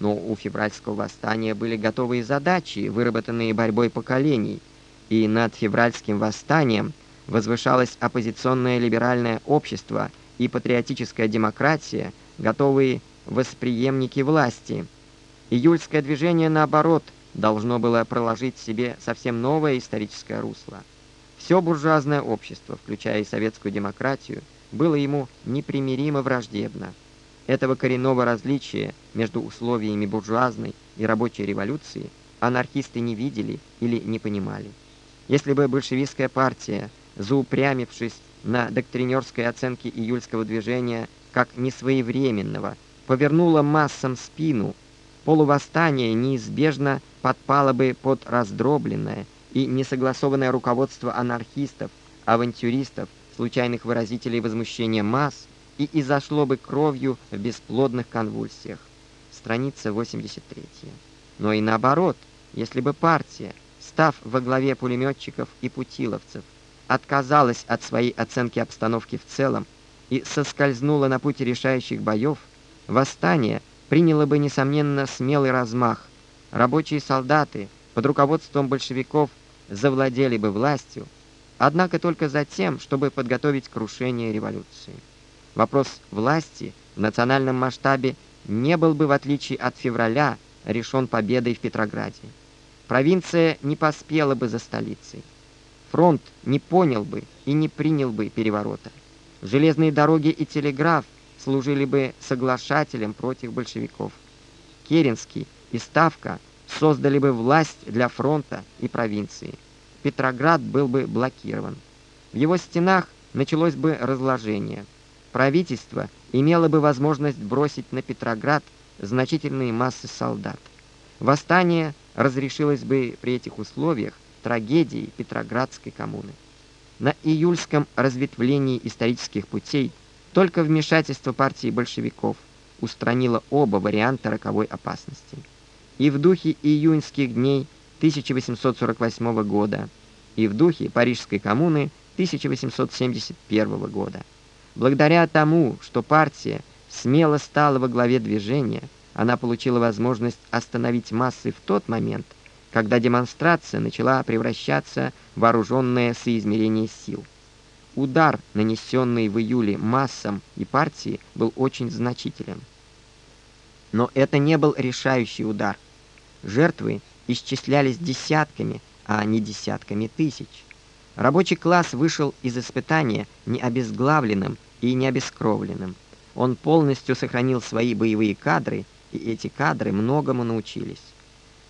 Но у февральского восстания были готовые задачи, выработанные борьбой поколений, и над февральским восстанием возвышалось оппозиционное либеральное общество и патриотическая демократия, готовые восприемники власти. Июльское движение, наоборот, должно было проложить себе совсем новое историческое русло. Все буржуазное общество, включая и советскую демократию, было ему непримиримо враждебно. Этого коренного различия между условиями буржуазной и рабочей революции анархисты не видели или не понимали. Если бы большевистская партия, заупрямившись на доктринерской оценке июльского движения как несвоевременного, повернула массам спину, полувосстание неизбежно подпало бы под раздробленное и несогласованное руководство анархистов, авантюристов, случайных выразителей возмущения масс и изошло бы кровью в бесплодных конвульсиях. Страница 83. Но и наоборот, если бы партия, став во главе пулеметчиков и путиловцев, отказалась от своей оценки обстановки в целом и соскользнула на пути решающих боев, восстание приняло бы, несомненно, смелый размах. Рабочие солдаты под руководством большевиков завладели бы властью, однако только за тем, чтобы подготовить крушение революции. Вопрос власти в национальном масштабе не был бы, в отличие от февраля, решен победой в Петрограде. Провинция не поспела бы за столицей. Фронт не понял бы и не принял бы переворота. Железные дороги и телеграф служили бы соглашателем против большевиков. Керенский и Ставка создали бы власть для фронта и провинции. Петроград был бы блокирован. В его стенах началось бы разложение. Правительство имело бы возможность бросить на Петроград значительные массы солдат. Восстание разрешилось бы при этих условиях трагедией Петроградской коммуны. На июльском разветвлении исторических путей только вмешательство партии большевиков устранило оба варианта роковой опасности. И в духе июньских дней 1848 года, и в духе Парижской коммуны 1871 года. Благодаря тому, что партия смело стала во главе движения, она получила возможность остановить массы в тот момент, когда демонстрация начала превращаться в вооруженное соизмерение сил. Удар, нанесенный в июле массам и партии, был очень значителен. Но это не был решающий удар. Жертвы исчислялись десятками, а не десятками тысяч. Рабочий класс вышел из испытания не обезглавленным и не обескровленным. Он полностью сохранил свои боевые кадры, и эти кадры многому научились.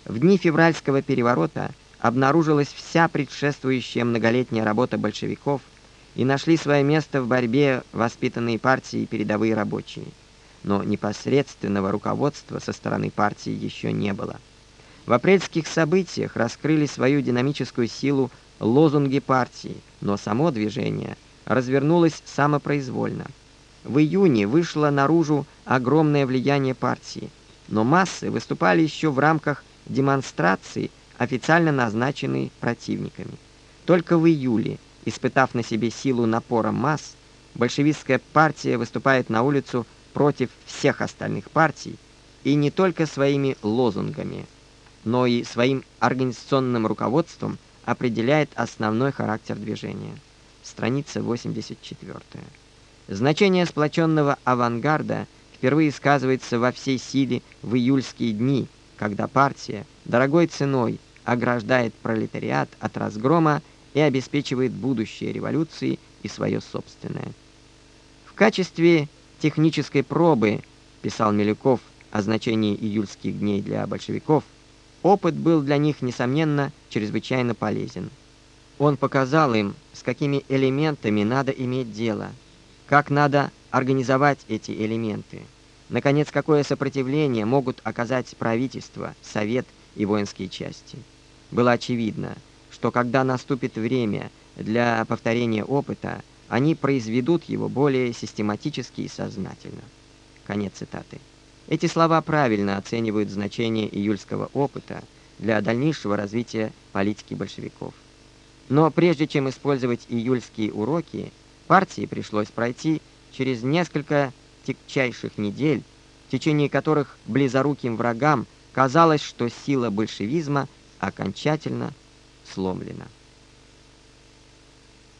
В дни февральского переворота обнаружилась вся предшествующая многолетняя работа большевиков, и нашли свое место в борьбе воспитанные партии и передовые рабочие. Но непосредственного руководства со стороны партии еще не было. В апрельских событиях раскрыли свою динамическую силу лозунги партии, но само движение развернулось самопроизвольно. В июне вышло наружу огромное влияние партии, но массы выступали еще в рамках демонстрации, официально назначенной противниками. Только в июле, испытав на себе силу напора масс, большевистская партия выступает на улицу против всех остальных партий и не только своими лозунгами – но и своим организационным руководством определяет основной характер движения. Страница 84. Значение сплоченного авангарда впервые сказывается во всей силе в июльские дни, когда партия дорогой ценой ограждает пролетариат от разгрома и обеспечивает будущее революции и свое собственное. В качестве технической пробы, писал Милюков о значении июльских дней для большевиков, Опыт был для них, несомненно, чрезвычайно полезен. Он показал им, с какими элементами надо иметь дело, как надо организовать эти элементы, наконец, какое сопротивление могут оказать правительство, совет и воинские части. Было очевидно, что когда наступит время для повторения опыта, они произведут его более систематически и сознательно. Конец цитаты. Эти слова правильно оценивают значение июльского опыта для дальнейшего развития политики большевиков. Но прежде чем использовать июльские уроки, партии пришлось пройти через несколько тягчайших недель, в течение которых близоруким врагам казалось, что сила большевизма окончательно сломлена.